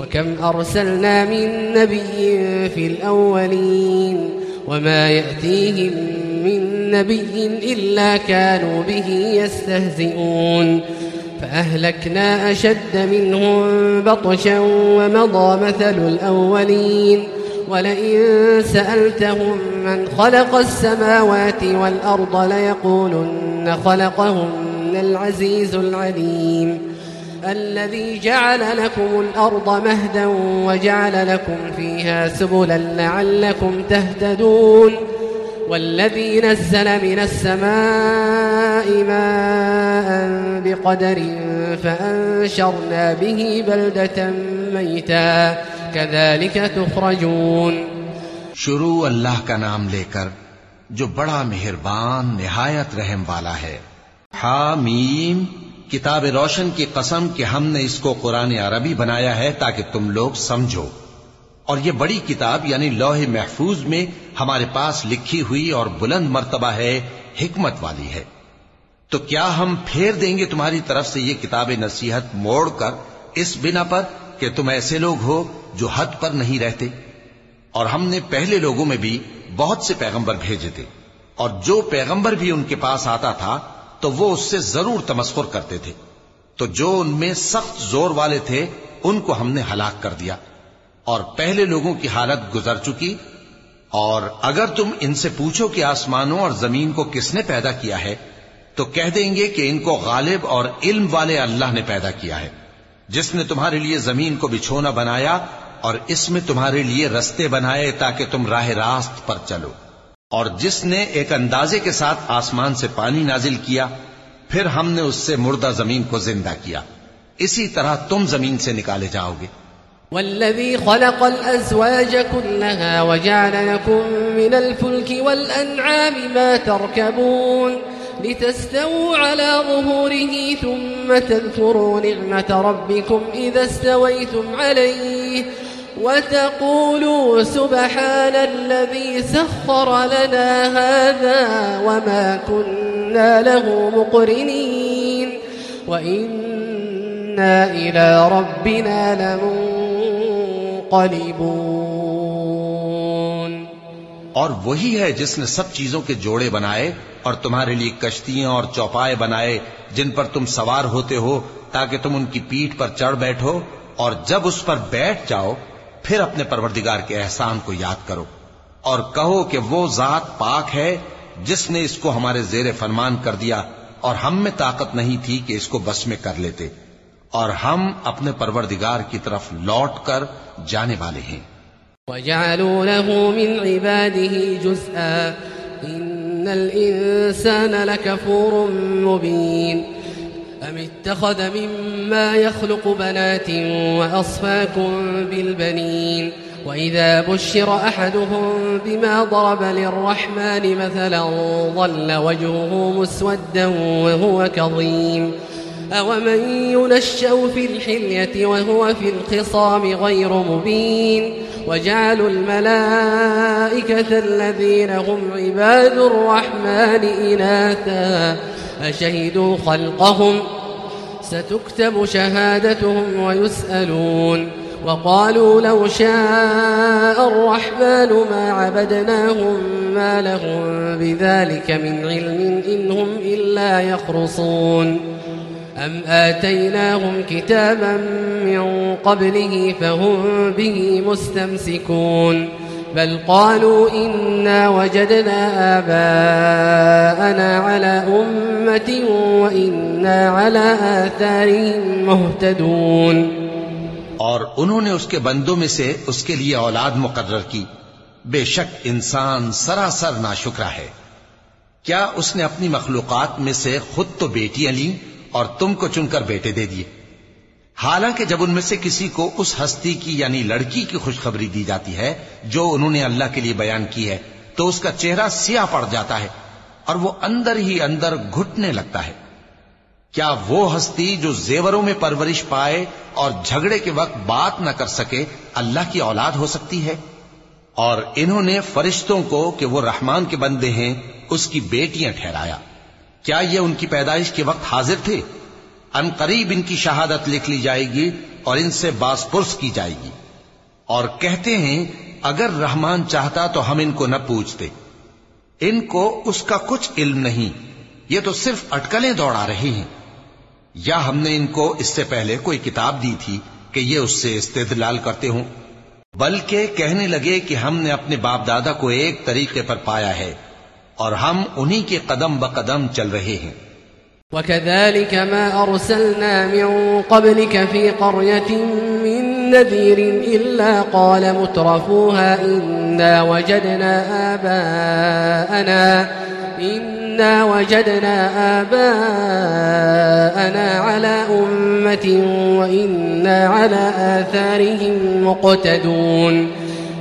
وكم أرسلنا من نبي في الأولين وما يأتيهم من نبي إلا كانوا به يستهزئون فأهلكنا أشد منهم بطشا ومضى مثل الأولين ولئن سألتهم من خلق السماوات والأرض ليقولن خلقهن العزيز العليم الذي جعل لكم الأرض مهدا وجعل لكم فيها سبلا لعلكم تهتدون والذي نزل من السماء ماء بقدر فأنشرنا به بلدة ميتا. كذلك تخرجون. شروع اللہ کا نام لے کر جو بڑا مہربان، نہایت رحم والا ہے. حامیم کتاب روشن کی قسم کہ ہم نے اس کو قرآن عربی بنایا ہے تاکہ تم لوگ سمجھو۔ اور یہ بڑی کتاب یعنی لوح محفوظ میں ہمارے پاس لکھی ہوئی اور بلند مرتبہ ہے، حکمت والی ہے۔ تو کیا ہم پھیر دیں گے تمہاری طرف سے یہ کتاب نصیحت موڑ کر اس بنا پر کہ تم ایسے لوگ ہو جو حد پر نہیں رہتے؟ اور ہم نے پہلے لوگوں میں بھی بہت سے پیغمبر بھیجے تھے۔ اور جو پیغمبر بھی ان کے پاس آتا تھا تو وہ اس سے ضرور تمسخر کرتے تھے۔ تو جو ان میں سخت زور والے تھے، ان کو ہم نے ہلاک کر دیا۔ اور پہلے لوگوں کی حالت گزر چکی۔ اور اگر تم ان سے پوچھو کہ آسمانوں اور زمین کو کس نے پیدا کیا ہے، تو کہہ دیں گے کہ ان کو غالب اور علم والے اللہ نے پیدا کیا ہے۔ جس نے تمہارے لیے زمین کو بچھونا بنایا اور اس میں تمہارے لیے رستے بنائے تاکہ تم راہ راست پر چلو۔ اور جس نے ایک اندازے کے ساتھ آسمان سے پانی نازل کیا، پھر ہم نے اس سے مردہ زمین کو زندہ کیا۔ اسی طرح تم زمین سے نکالے جاؤ گے۔ والذي خلق الأزواج كلها وجعل لكم من الفلك والأنعام ما تركبون لتستووا على ظهوره ثم تذكروا نعمة ربكم إذا استويتم عليه وتقولوا سبحان الذي سخر لنا هذا وما كنا له مقرنين وإنا إلى ربنا لمنقلبون. اور وہی ہے جس نے سب چیزوں کے جوڑے بنائے اور تمہارے لیے کشتیاں اور چوپائے بنائے جن پر تم سوار ہوتے ہو تاکہ تم ان کی پیٹ پر چڑھ بیٹھو اور جب اس پر بیٹھ جاؤ پھر اپنے پروردگار کے احسان کو یاد کرو اور کہو کہ وہ ذات پاک ہے جس نے اس کو ہمارے زیر فرمان کر دیا اور ہم میں طاقت نہیں تھی کہ اس کو بس میں کر لیتے اور ہم اپنے پروردگار کی طرف لوٹ کر جانے والے ہیں۔ وجعلوا له من عباده جزءا إن الإنسان لكفور مبين أم اتخذ مما يخلق بنات وأصفاكم بالبنين وإذا بشر أحدهم بما ضرب للرحمن مثلا ظل وجهه مسودا وهو كظيم أومن ينشأ في الحلية وهو في الخصام غير مبين وجعلوا الملائكة الذين هم عباد الرحمن إناثا أشهدوا خلقهم ستكتب شهادتهم ويسألون وقالوا لو شاء الرحمن ما عبدناهم ما لهم بذلك من علم إنهم إلا يخرصون أم آتيناهم كتابا من قبله فهم به مستمسكون بل قالوا إنا وجدنا آباءنا على أمة وإنا على آثارهم مهتدون. اور انہوں نے اس کے بندوں میں سے اس کے لیے اولاد مقرر کی۔ بے شک انسان سراسر ناشکرا ہے۔ کیا اس نے اپنی مخلوقات میں سے خود تو بیٹیاں لیں اور تم کو چن کر بیٹے دے دیے؟ حالانکہ جب ان میں سے کسی کو اس ہستی کی یعنی لڑکی کی خوشخبری دی جاتی ہے جو انہوں نے اللہ کے لیے بیان کی ہے، تو اس کا چہرہ سیاہ پڑ جاتا ہے اور وہ اندر ہی اندر گھٹنے لگتا ہے۔ کیا وہ ہستی جو زیوروں میں پرورش پائے اور جھگڑے کے وقت بات نہ کر سکے اللہ کی اولاد ہو سکتی ہے؟ اور انہوں نے فرشتوں کو کہ وہ رحمان کے بندے ہیں، اس کی بیٹیاں ٹھہرایا۔ کیا یہ ان کی پیدائش کے وقت حاضر تھے؟ ان قریب ان کی شہادت لکھ لی جائے گی اور ان سے باس پرس کی جائے گی۔ اور کہتے ہیں، اگر رحمان چاہتا تو ہم ان کو نہ پوچھتے۔ ان کو اس کا کچھ علم نہیں، یہ تو صرف اٹکلیں دوڑا رہے ہیں۔ یا ہم نے ان کو اس سے پہلے کوئی کتاب دی تھی کہ یہ اس سے استدلال کرتے ہوں۔ بلکہ کہنے لگے کہ ہم نے اپنے باپ دادا کو ایک طریقے پر پایا ہے اور ہم انہی کے قدم بقدم چل رہے ہیں۔ وكذلك ما أرسلنا من قبلك في قرية من نذير إلا قال مترفوها إنا وجدنا آباءنا إنا وجدنا آباءنا على أمة وإنا على آثارهم مقتدون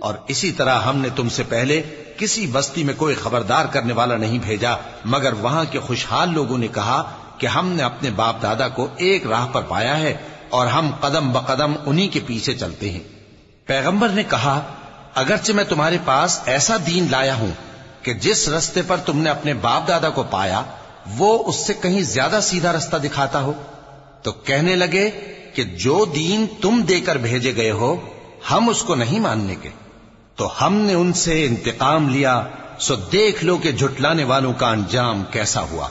اور اسی طرح ہم نے تم سے پہلے کسی بستی میں کوئی خبردار کرنے والا نہیں بھیجا، مگر وہاں کے خوشحال لوگوں نے کہا کہ ہم نے اپنے باپ دادا کو ایک راہ پر پایا ہے اور ہم قدم بقدم انہی کے پیچھے چلتے ہیں۔ پیغمبر نے کہا، اگرچہ میں تمہارے پاس ایسا دین لایا ہوں کہ جس رستے پر تم نے اپنے باپ دادا کو پایا، وہ اس سے کہیں زیادہ سیدھا رستہ دکھاتا ہو۔ تو کہنے لگے کہ جو دین تم دے کر بھیجے گئے ہو، ہم اس کو نہیں ماننے کے۔ تو ہم نے ان سے انتقام لیا، سو دیکھ لو کہ جھٹلانے والوں کا انجام کیسا ہوا۔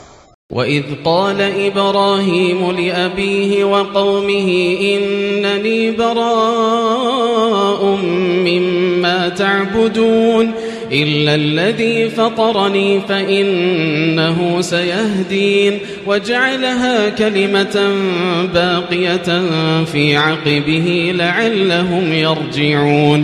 وَإِذْ قَالَ إِبْرَاهِيمُ لِأَبِيهِ وَقَوْمِهِ، إِنَّنِي بَرَاءٌ مِّمَّا تَعْبُدُونَ، إِلَّا الَّذِي فَطَرَنِي فَإِنَّهُ سَيَهْدِينَ، وَجَعَلَهَا كَلِمَةً بَاقِيَةً فِي عَقِبِهِ لَعَلَّهُمْ يَرْجِعُونَ۔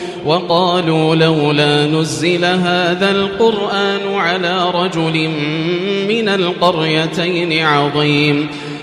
وقالوا لولا نزل هذا القرآن على رجل من القريتين عظيم.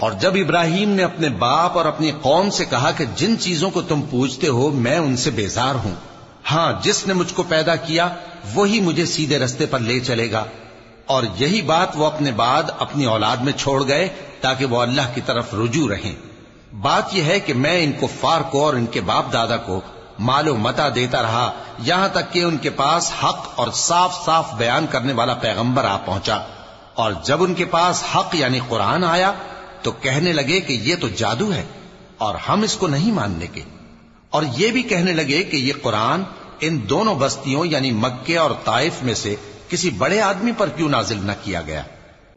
اور جب ابراہیم نے اپنے باپ اور اپنی قوم سے کہا کہ جن چیزوں کو تم پوچھتے ہو، میں ان سے بیزار ہوں۔ ہاں جس نے مجھ کو پیدا کیا، وہی مجھے سیدھے رستے پر لے چلے گا۔ اور یہی بات وہ اپنے بعد اپنی اولاد میں چھوڑ گئے تاکہ وہ اللہ کی طرف رجوع رہیں۔ بات یہ ہے کہ میں ان کو فار کو اور ان کے باپ دادا کو مال و متا دیتا رہا، یہاں تک کہ ان کے پاس حق اور صاف صاف بیان کرنے والا پیغمبر آ پہنچا۔ اور جب ان کے پاس حق یعنی قرآن آیا تو کہنے لگے کہ یہ تو جادو ہے اور ہم اس کو نہیں ماننے کے۔ اور یہ بھی کہنے لگے کہ یہ قرآن ان دونوں بستیوں یعنی مکے اور طائف میں سے کسی بڑے آدمی پر کیوں نازل نہ کیا گیا۔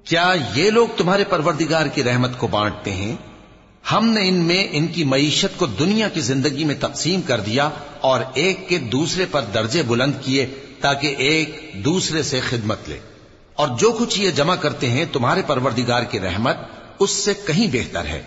کیا یہ لوگ تمہارے پروردگار کی رحمت کو بانٹتے ہیں؟ ہم نے ان میں ان کی معیشت کو دنیا کی زندگی میں تقسیم کر دیا اور ایک کے دوسرے پر درجے بلند کیے تاکہ ایک دوسرے سے خدمت لے۔ اور جو کچھ یہ جمع کرتے ہیں تمہارے پروردگار کی رحمت اس سے کہیں بہتر ہے۔